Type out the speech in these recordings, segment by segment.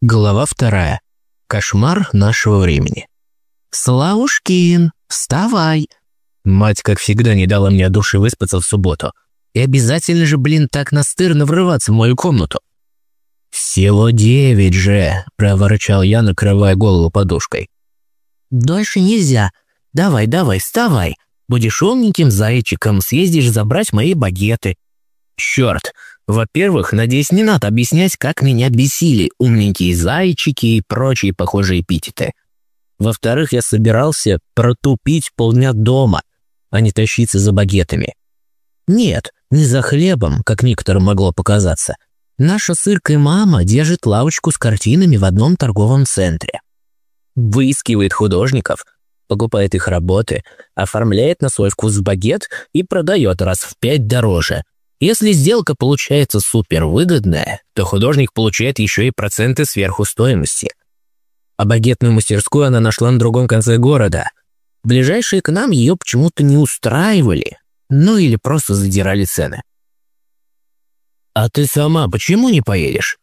Глава вторая. Кошмар нашего времени. «Славушкин, вставай!» Мать, как всегда, не дала мне души выспаться в субботу. И обязательно же, блин, так настырно врываться в мою комнату. «Всего девять же!» – проворчал я, накрывая голову подушкой. «Дольше нельзя. Давай, давай, вставай. Будешь умненьким зайчиком, съездишь забрать мои багеты». «Черт! Во-первых, надеюсь, не надо объяснять, как меня бесили умненькие зайчики и прочие похожие эпитеты. Во-вторых, я собирался протупить полдня дома, а не тащиться за багетами. Нет, не за хлебом, как некоторым могло показаться. Наша сырка и мама держит лавочку с картинами в одном торговом центре. Выискивает художников, покупает их работы, оформляет на свой вкус багет и продает раз в пять дороже – если сделка получается супервыгодная, то художник получает еще и проценты сверху стоимости. А багетную мастерскую она нашла на другом конце города. Ближайшие к нам ее почему-то не устраивали, ну или просто задирали цены. «А ты сама почему не поедешь?»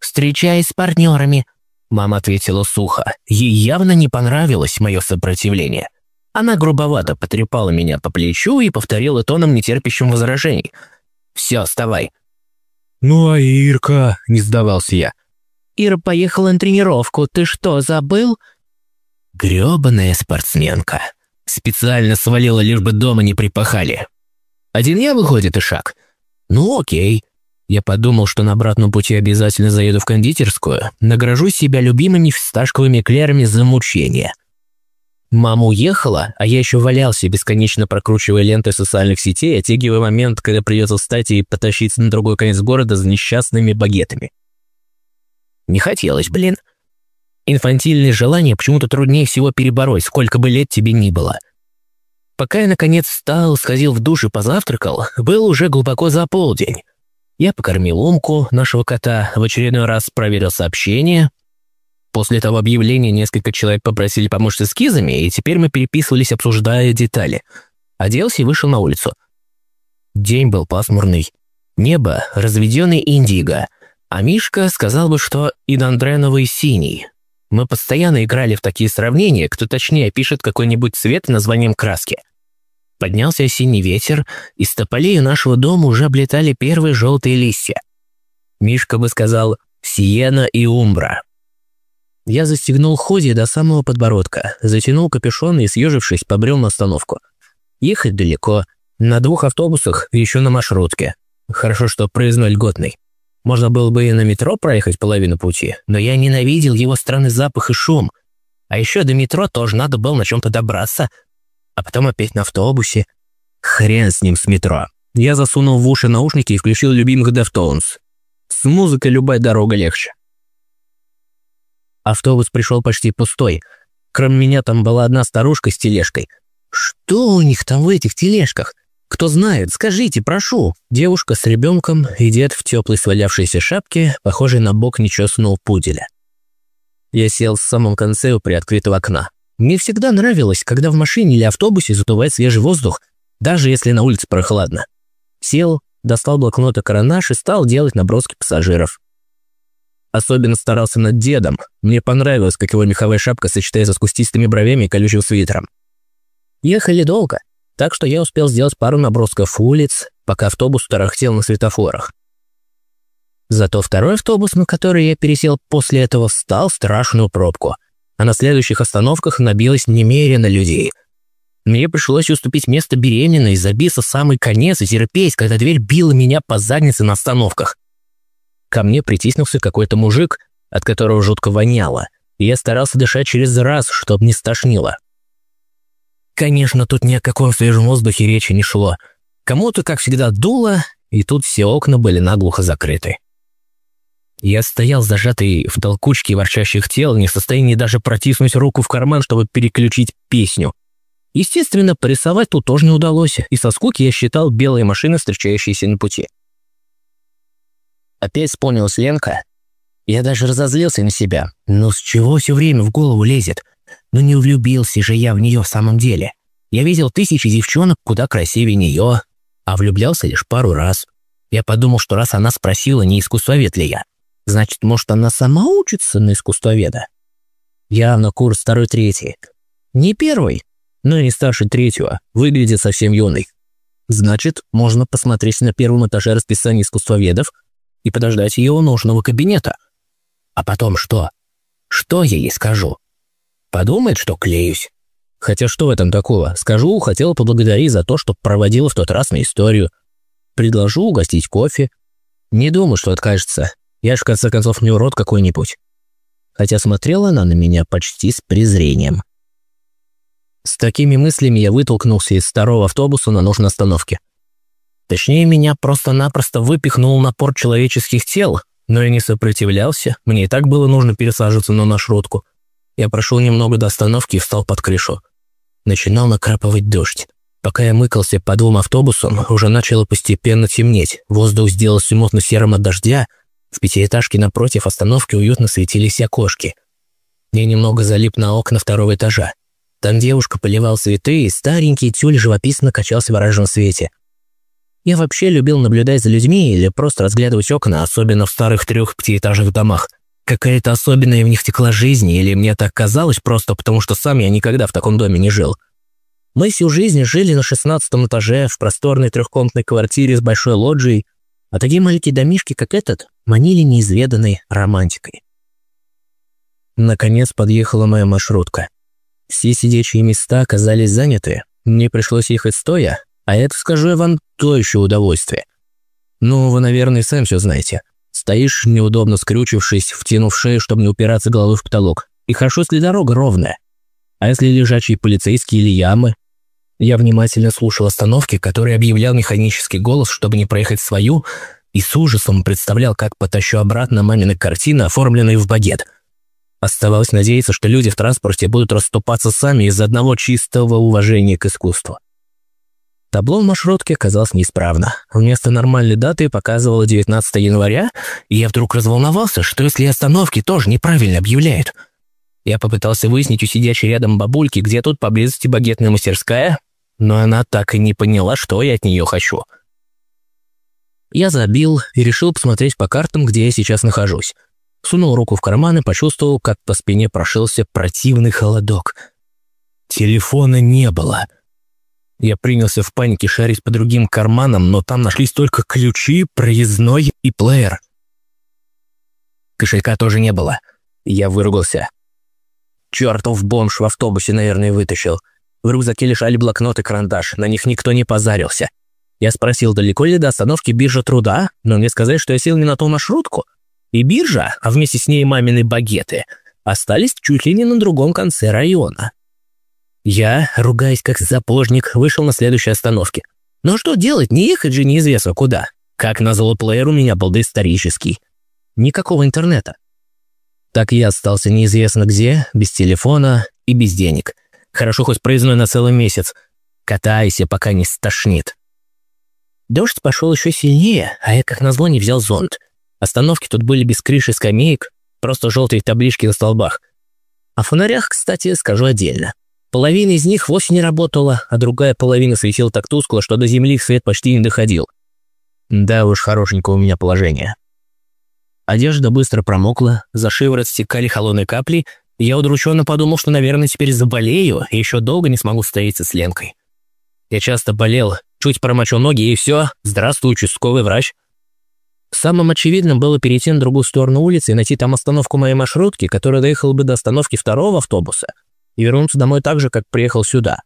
«Встречаясь с партнерами», — мама ответила сухо. Ей явно не понравилось мое сопротивление. Она грубовато потрепала меня по плечу и повторила тоном, нетерпящим возражений — все, вставай». «Ну а Ирка?» – не сдавался я. «Ира поехала на тренировку, ты что, забыл?» Грёбаная спортсменка. Специально свалила, лишь бы дома не припахали. Один я, выходит, и шаг. Ну окей. Я подумал, что на обратном пути обязательно заеду в кондитерскую, награжу себя любимыми фисташковыми клерами за мучение. Мама уехала, а я еще валялся, бесконечно прокручивая ленты социальных сетей, оттягивая момент, когда придется встать и потащиться на другой конец города за несчастными багетами. Не хотелось, блин. Инфантильные желания почему-то труднее всего перебороть, сколько бы лет тебе ни было. Пока я, наконец, встал, сходил в душ и позавтракал, был уже глубоко за полдень. Я покормил Умку, нашего кота, в очередной раз проверил сообщение, После того объявления несколько человек попросили помочь с эскизами, и теперь мы переписывались, обсуждая детали. Оделся и вышел на улицу. День был пасмурный. Небо – разведенный индиго, а Мишка сказал бы, что и Дондреновый синий. Мы постоянно играли в такие сравнения, кто точнее пишет какой-нибудь цвет названием краски. Поднялся осенний ветер, и с тополей нашего дома уже облетали первые желтые листья. Мишка бы сказал «Сиена и Умбра». Я застегнул ходи до самого подбородка, затянул капюшон и, съежившись, побрел на остановку. Ехать далеко, на двух автобусах еще на маршрутке. Хорошо, что проездной льготный. Можно было бы и на метро проехать половину пути, но я ненавидел его странный запах и шум. А еще до метро тоже надо было на чем-то добраться. А потом опять на автобусе. Хрен с ним с метро. Я засунул в уши наушники и включил любимых Deftones. С музыкой любая дорога легче. Автобус пришел почти пустой. Кроме меня там была одна старушка с тележкой. Что у них там в этих тележках? Кто знает, скажите, прошу. Девушка с ребенком и дед в теплой свалявшейся шапке, похожей на бок нечестного пуделя. Я сел в самом конце у приоткрытого окна. Мне всегда нравилось, когда в машине или автобусе задувает свежий воздух, даже если на улице прохладно. Сел, достал блокнот и карандаш и стал делать наброски пассажиров. Особенно старался над дедом. Мне понравилось, как его меховая шапка сочетается с кустистыми бровями и колючим свитером. Ехали долго, так что я успел сделать пару набросков улиц, пока автобус тарахтел на светофорах. Зато второй автобус, на который я пересел после этого, встал в страшную пробку, а на следующих остановках набилось немерено людей. Мне пришлось уступить место беременной, забиться в самый конец и терпеть, когда дверь била меня по заднице на остановках. Ко мне притиснулся какой-то мужик, от которого жутко воняло, и я старался дышать через раз, чтобы не стошнило. Конечно, тут ни о каком свежем воздухе речи не шло. Кому-то, как всегда, дуло, и тут все окна были наглухо закрыты. Я стоял зажатый в толкучке ворчащих тел, не в состоянии даже протиснуть руку в карман, чтобы переключить песню. Естественно, порисовать тут тоже не удалось, и со скуки я считал белые машины, встречающиеся на пути. Опять вспомнилась Ленка. Я даже разозлился на себя. Ну с чего все время в голову лезет? Ну не влюбился же я в нее в самом деле. Я видел тысячи девчонок куда красивее нее, а влюблялся лишь пару раз. Я подумал, что раз она спросила, не искусствовед ли я, Значит, может, она сама учится на искусствоведа? Явно курс второй-третий. Не первый, но и не старше третьего. Выглядит совсем юный. Значит, можно посмотреть на первом этаже расписание искусствоведов и подождать ее у нужного кабинета. А потом что? Что я ей скажу? Подумает, что клеюсь. Хотя что в этом такого? Скажу, хотела поблагодарить за то, что проводила в тот раз на историю. Предложу угостить кофе. Не думаю, что откажется. Я ж, в конце концов, не урод какой-нибудь. Хотя смотрела она на меня почти с презрением. С такими мыслями я вытолкнулся из второго автобуса на нужной остановке. Точнее, меня просто-напросто выпихнул напор человеческих тел, но я не сопротивлялся, мне и так было нужно пересаживаться на маршрутку. Я прошел немного до остановки и встал под крышу. Начинал накрапывать дождь. Пока я мыкался по двум автобусам, уже начало постепенно темнеть, воздух сделался мутно-серым от дождя, в пятиэтажке напротив остановки уютно светились окошки. Я немного залип на окна второго этажа. Там девушка поливал цветы, и старенький тюль живописно качался в оранжевом свете. Я вообще любил наблюдать за людьми или просто разглядывать окна, особенно в старых трех пятиэтажных домах. Какая-то особенная в них текла жизнь, или мне так казалось просто потому, что сам я никогда в таком доме не жил. Мы всю жизнь жили на шестнадцатом этаже в просторной трехкомнатной квартире с большой лоджией, а такие маленькие домишки, как этот, манили неизведанной романтикой. Наконец подъехала моя маршрутка. Все сидячие места оказались заняты, мне пришлось ехать стоя, а это, скажу я вам, то еще удовольствие. Ну, вы, наверное, сами все знаете. Стоишь, неудобно скрючившись, втянув шею, чтобы не упираться головой в потолок. И хорошо, если дорога ровная. А если лежачие полицейские или ямы? Я внимательно слушал остановки, которые объявлял механический голос, чтобы не проехать свою, и с ужасом представлял, как потащу обратно мамины картины, оформленные в багет. Оставалось надеяться, что люди в транспорте будут расступаться сами из одного чистого уважения к искусству. Табло в маршрутке оказалось неисправно. Вместо нормальной даты показывало 19 января, и я вдруг разволновался, что если остановки тоже неправильно объявляют. Я попытался выяснить у сидящей рядом бабульки, где тут поблизости багетная мастерская, но она так и не поняла, что я от нее хочу. Я забил и решил посмотреть по картам, где я сейчас нахожусь. Сунул руку в карман и почувствовал, как по спине прошился противный холодок. Телефона не было. Я принялся в панике шарить по другим карманам, но там нашлись только ключи, проездной и плеер. Кошелька тоже не было. Я выругался. Чертов бомж в автобусе, наверное, вытащил. В рюкзаке лежали блокнот и карандаш, на них никто не позарился. Я спросил, далеко ли до остановки биржа труда, но мне сказали, что я сел не на ту маршрутку. И биржа, а вместе с ней мамины багеты, остались чуть ли не на другом конце района. Я, ругаясь как запожник, вышел на следующей остановке. Но что делать, не ехать же неизвестно куда. Как назло плеер у меня был доисторический. Никакого интернета. Так я остался неизвестно где, без телефона и без денег. Хорошо хоть проездной на целый месяц. Катайся, пока не стошнит. Дождь пошел еще сильнее, а я как назло не взял зонт. Остановки тут были без крыши скамеек, просто желтые таблички на столбах. О фонарях, кстати, скажу отдельно. Половина из них вовсе не работала, а другая половина светила так тускло, что до земли свет почти не доходил. Да уж, хорошенькое у меня положение. Одежда быстро промокла, за шиворот стекали холодные капли, я удрученно подумал, что, наверное, теперь заболею и еще долго не смогу встретиться с Ленкой. Я часто болел, чуть промочил ноги и все, здравствуй, участковый врач. Самым очевидным было перейти на другую сторону улицы и найти там остановку моей маршрутки, которая доехала бы до остановки второго автобуса, и вернуться домой так же, как приехал сюда.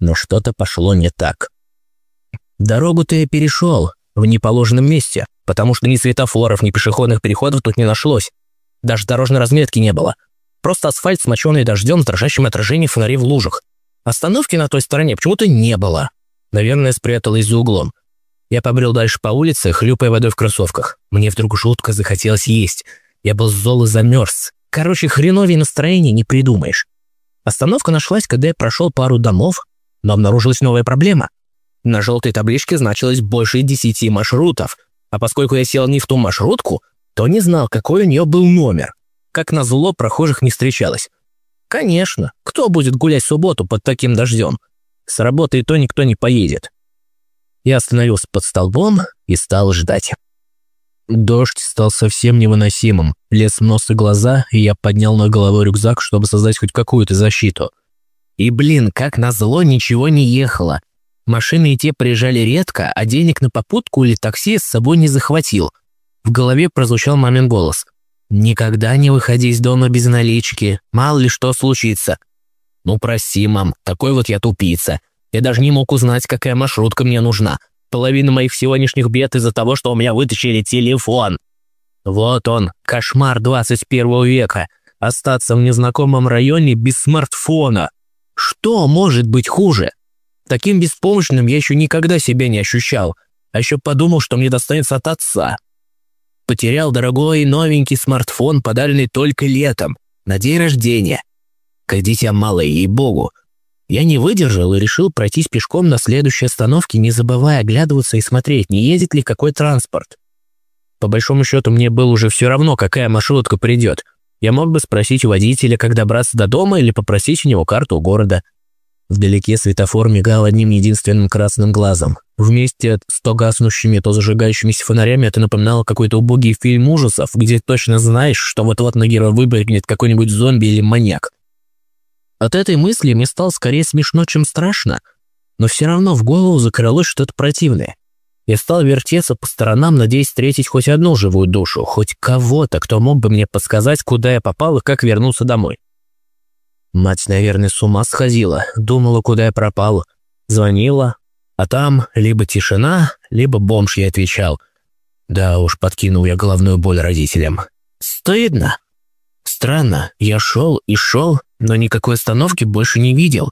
Но что-то пошло не так. Дорогу-то я перешел, в неположенном месте, потому что ни светофоров, ни пешеходных переходов тут не нашлось. Даже дорожной разметки не было. Просто асфальт, смоченный дождем, в дрожащем отражении фонарей в лужах. Остановки на той стороне почему-то не было. Наверное, спряталась за углом. Я побрел дальше по улице, хлюпая водой в кроссовках. Мне вдруг жутко захотелось есть. Я был зол и замерз. Короче, хреновее настроение не придумаешь. Остановка нашлась, когда я прошел пару домов, но обнаружилась новая проблема. На желтой табличке значилось больше десяти маршрутов, а поскольку я сел не в ту маршрутку, то не знал, какой у нее был номер. Как назло, прохожих не встречалось. Конечно, кто будет гулять в субботу под таким дождем? С работы и то никто не поедет. Я остановился под столбом и стал ждать. Дождь стал совсем невыносимым, лез в нос и глаза, и я поднял на головой рюкзак, чтобы создать хоть какую-то защиту. И, блин, как назло, ничего не ехало. Машины и те приезжали редко, а денег на попутку или такси с собой не захватил. В голове прозвучал мамин голос. «Никогда не выходи из дома без налички, мало ли что случится». «Ну прости, мам, такой вот я тупица. Я даже не мог узнать, какая маршрутка мне нужна. Половина моих сегодняшних бед из-за того, что у меня вытащили телефон. Вот он, кошмар 21 века. Остаться в незнакомом районе без смартфона. Что может быть хуже? Таким беспомощным я еще никогда себя не ощущал, а еще подумал, что мне достанется от отца. Потерял дорогой новенький смартфон, подаренный только летом, на день рождения. Как дитя малое, ей-богу. Я не выдержал и решил пройтись пешком на следующей остановке, не забывая оглядываться и смотреть, не едет ли какой транспорт. По большому счету, мне было уже все равно, какая маршрутка придет. Я мог бы спросить у водителя, как добраться до дома, или попросить у него карту города. Вдалеке светофор мигал одним единственным красным глазом. Вместе с то гаснущими, то зажигающимися фонарями это напоминало какой-то убогий фильм ужасов, где точно знаешь, что вот-вот на героя выпрыгнет какой-нибудь зомби или маньяк. От этой мысли мне стало скорее смешно, чем страшно, но все равно в голову закрылось что-то противное. Я стал вертеться по сторонам, надеясь встретить хоть одну живую душу, хоть кого-то, кто мог бы мне подсказать, куда я попал и как вернуться домой. Мать, наверное, с ума сходила, думала, куда я пропал. Звонила, а там либо тишина, либо бомж ей отвечал. Да уж, подкинул я головную боль родителям. Стыдно. Странно, я шел и шел, но никакой остановки больше не видел.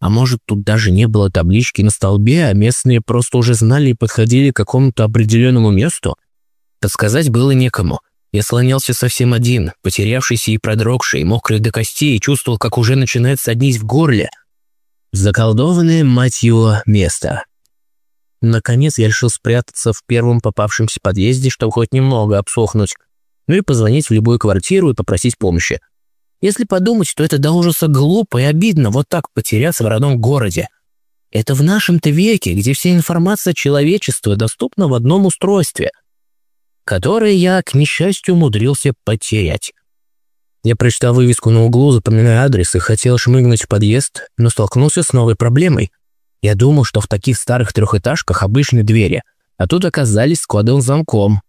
А может, тут даже не было таблички на столбе, а местные просто уже знали и подходили к какому-то определенному месту? Подсказать было некому. Я слонялся совсем один, потерявшийся и продрогший, мокрый до костей, и чувствовал, как уже начинает соднить в горле. Заколдованное, мать его, место. Наконец я решил спрятаться в первом попавшемся подъезде, чтобы хоть немного обсохнуть, ну и позвонить в любую квартиру и попросить помощи. Если подумать, то это до ужаса глупо и обидно вот так потеряться в родном городе. Это в нашем-то веке, где вся информация человечества доступна в одном устройстве – который я, к несчастью, умудрился потерять. Я прочитал вывеску на углу, запоминая адрес и хотел шмыгнуть в подъезд, но столкнулся с новой проблемой. Я думал, что в таких старых трехэтажках обычные двери, а тут оказались с кодовым замком.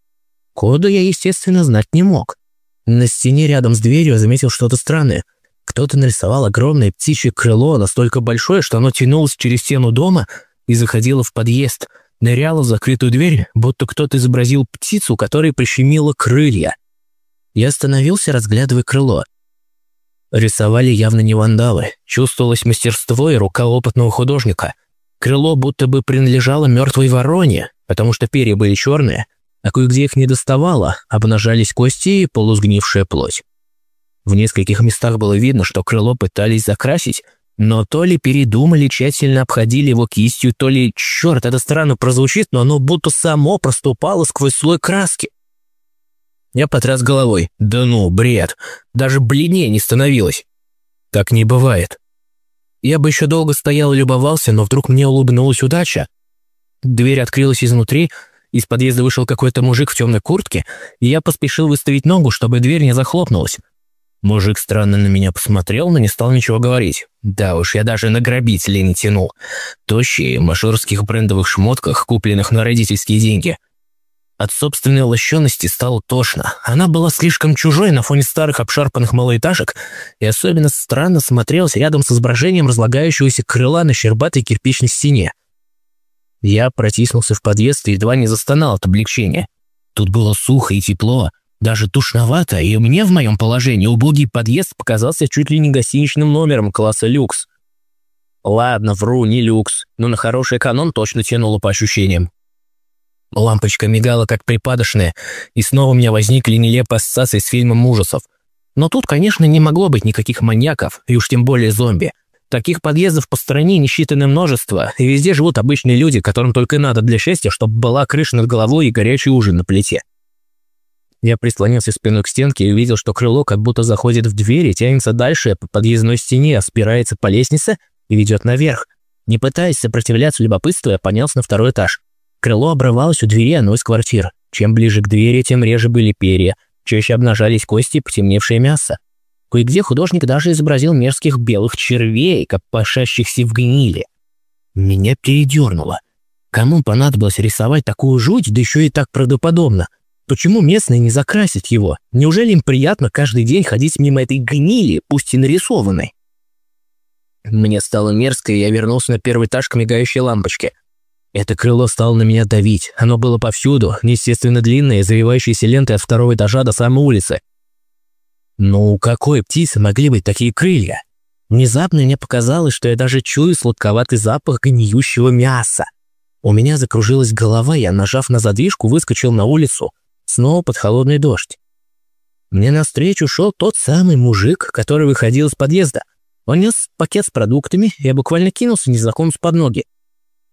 Кода я, естественно, знать не мог. На стене рядом с дверью заметил что-то странное. Кто-то нарисовал огромное птичье крыло, настолько большое, что оно тянулось через стену дома и заходило в подъезд – ныряла в закрытую дверь, будто кто-то изобразил птицу, которой прищемило крылья. Я остановился, разглядывая крыло. Рисовали явно не вандалы, чувствовалось мастерство и рука опытного художника. Крыло будто бы принадлежало мертвой вороне, потому что перья были черные, а кое-где их не доставало, обнажались кости и полусгнившая плоть. В нескольких местах было видно, что крыло пытались закрасить, но то ли передумали, тщательно обходили его кистью, то ли, черт, это странно прозвучит, но оно будто само проступало сквозь слой краски. Я потряс головой. Да ну, бред. Даже бледнее не становилось. Так не бывает. Я бы еще долго стоял и любовался, но вдруг мне улыбнулась удача. Дверь открылась изнутри, из подъезда вышел какой-то мужик в темной куртке, и я поспешил выставить ногу, чтобы дверь не захлопнулась. Мужик странно на меня посмотрел, но не стал ничего говорить. Да уж, я даже на грабителей не тянул. Тощие, в мажорских брендовых шмотках, купленных на родительские деньги. От собственной лощености стало тошно. Она была слишком чужой на фоне старых обшарпанных малоэтажек и особенно странно смотрелась рядом с изображением разлагающегося крыла на щербатой кирпичной стене. Я протиснулся в подъезд и едва не застонал от облегчения. Тут было сухо и тепло, даже тушновато, и мне в моем положении убогий подъезд показался чуть ли не гостиничным номером класса люкс. Ладно, вру, не люкс, но на хороший канон точно тянуло по ощущениям. Лампочка мигала как припадочная, и снова у меня возникли нелепые ассоциации с фильмом ужасов. Но тут, конечно, не могло быть никаких маньяков, и уж тем более зомби. Таких подъездов по стране несчитанное множество, и везде живут обычные люди, которым только надо для счастья, чтобы была крыша над головой и горячий ужин на плите. Я прислонился спиной к стенке и увидел, что крыло как будто заходит в дверь и тянется дальше по подъездной стене, спирается по лестнице и ведет наверх. Не пытаясь сопротивляться любопытству, я поднялся на второй этаж. Крыло обрывалось у двери одной из квартир. Чем ближе к двери, тем реже были перья, чаще обнажались кости и потемневшее мясо. Кое-где художник даже изобразил мерзких белых червей, как пошащихся в гнили. Меня передернуло. Кому понадобилось рисовать такую жуть, да еще и так правдоподобно? Почему местные не закрасят его? Неужели им приятно каждый день ходить мимо этой гнили, пусть и нарисованной? Мне стало мерзко, и я вернулся на первый этаж к мигающей лампочке. Это крыло стало на меня давить. Оно было повсюду, неестественно длинное, завивающееся лентой от второго этажа до самой улицы. Но у какой птицы могли быть такие крылья? Внезапно мне показалось, что я даже чую сладковатый запах гниющего мяса. У меня закружилась голова, я, нажав на задвижку, выскочил на улицу. Снова под холодный дождь. Мне навстречу шел тот самый мужик, который выходил из подъезда. Он нес пакет с продуктами, я буквально кинулся незнакомцу под ноги.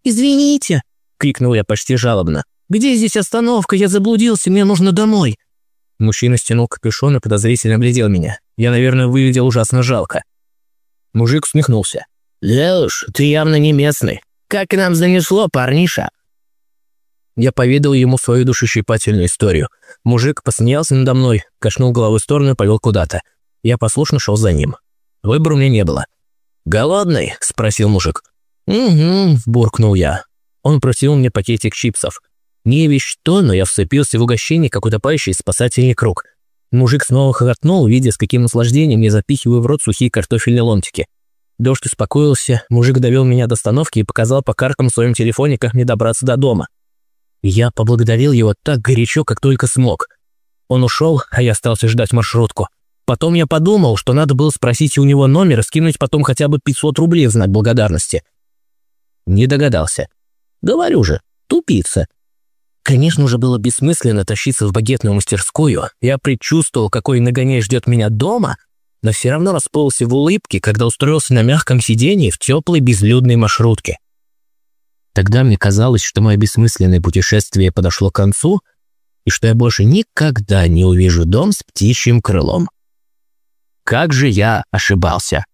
«Извините!» — крикнул я почти жалобно. «Где здесь остановка? Я заблудился, мне нужно домой!» Мужчина стянул капюшон и подозрительно глядел меня. Я, наверное, выглядел ужасно жалко. Мужик усмехнулся. «Да уж, ты явно не местный. Как нам занесло, парниша?» Я поведал ему свою душещипательную историю. Мужик посмеялся надо мной, качнул головой в сторону и повел куда-то. Я послушно шел за ним. Выбора у меня не было. «Голодный?» – спросил мужик. «Угу», – буркнул я. Он протянул мне пакетик чипсов. Не весь что, но я вцепился в угощение, как утопающий спасательный круг. Мужик снова хохотнул, видя, с каким наслаждением я запихиваю в рот сухие картофельные ломтики. Дождь успокоился, мужик довел меня до остановки и показал по каркам в своем телефоне, как мне добраться до дома. Я поблагодарил его так горячо, как только смог. Он ушел, а я остался ждать маршрутку. Потом я подумал, что надо было спросить у него номер и скинуть потом хотя бы 500 рублей в знак благодарности. Не догадался. Говорю же, тупица. Конечно же, было бессмысленно тащиться в багетную мастерскую. Я предчувствовал, какой нагоняй ждет меня дома, но все равно расплылся в улыбке, когда устроился на мягком сидении в теплой безлюдной маршрутке. Тогда мне казалось, что мое бессмысленное путешествие подошло к концу, и что я больше никогда не увижу дом с птичьим крылом. Как же я ошибался.